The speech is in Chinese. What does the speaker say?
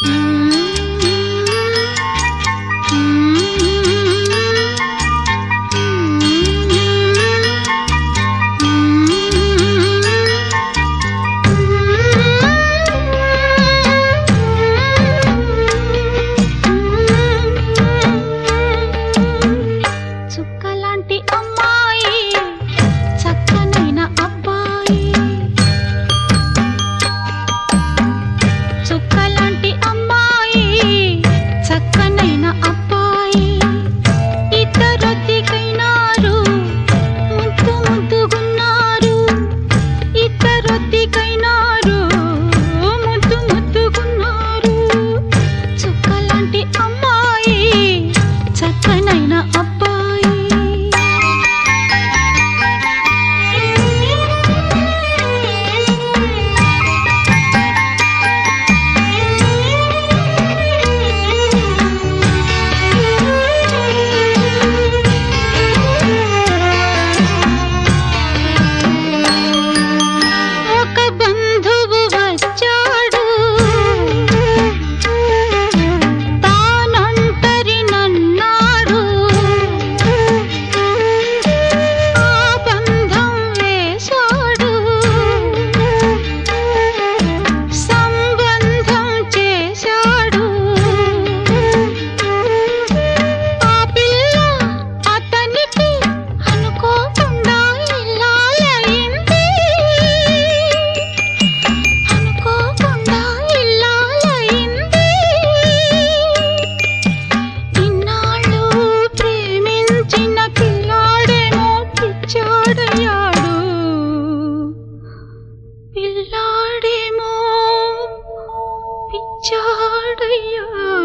Música अपना up Cho.